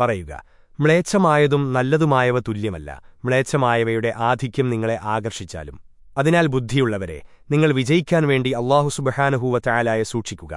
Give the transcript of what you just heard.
പറയുക മ്ലേച്ഛമായതും നല്ലതുമായവ തുല്യമല്ല. മ്ലേച്ഛമായവയുടെ ആധിക്യം നിങ്ങളെ ആകർഷിച്ചാലും. അതിനാൽ ബുദ്ധിയുള്ളവരെ നിങ്ങൾ വിജയിക്കാൻ വേണ്ടി അള്ളാഹു സുബഹാനുഹൂവ ചായാലായ സൂക്ഷിക്കുക.